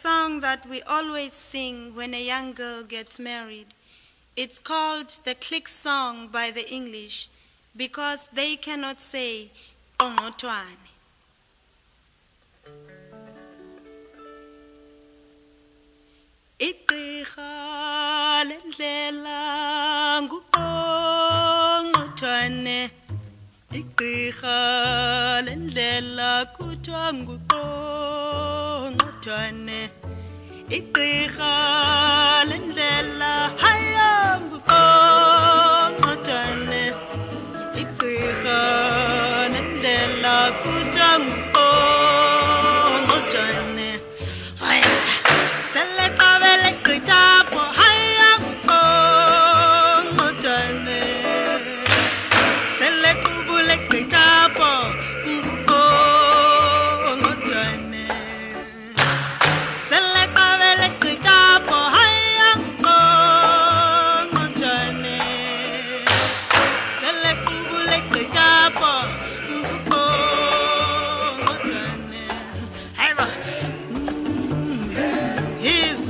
song that we always sing when a young girl gets married. It's called the click song by the English because they cannot say oh, "Qongqothwane." igqirha lendlela nguqongqothwane igqirha lendlela kuthiwa nguqongqothwane igqirha lendlela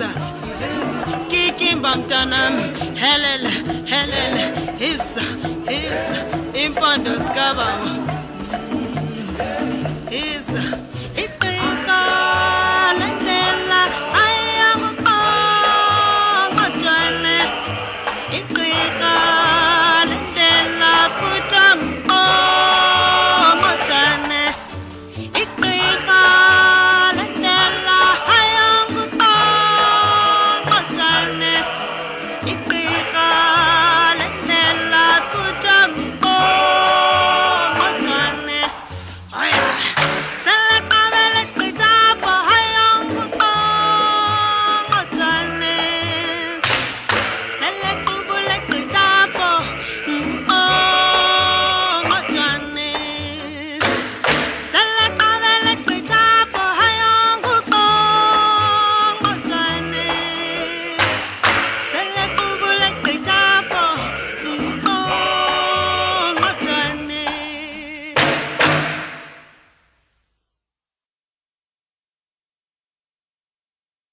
Hiza, kikimba mntanami, helele, helele, hiza, hiza, impondo zikabawo.